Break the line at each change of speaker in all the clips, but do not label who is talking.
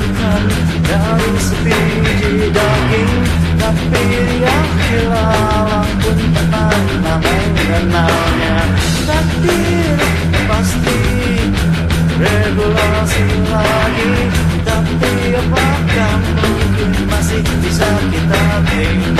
Bukan dari sepi daging Tapi yang hilang pun pernah mengenalnya Takdir pasti regulasi lagi Tapi apakah mungkin masih bisa kita tinggal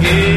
again.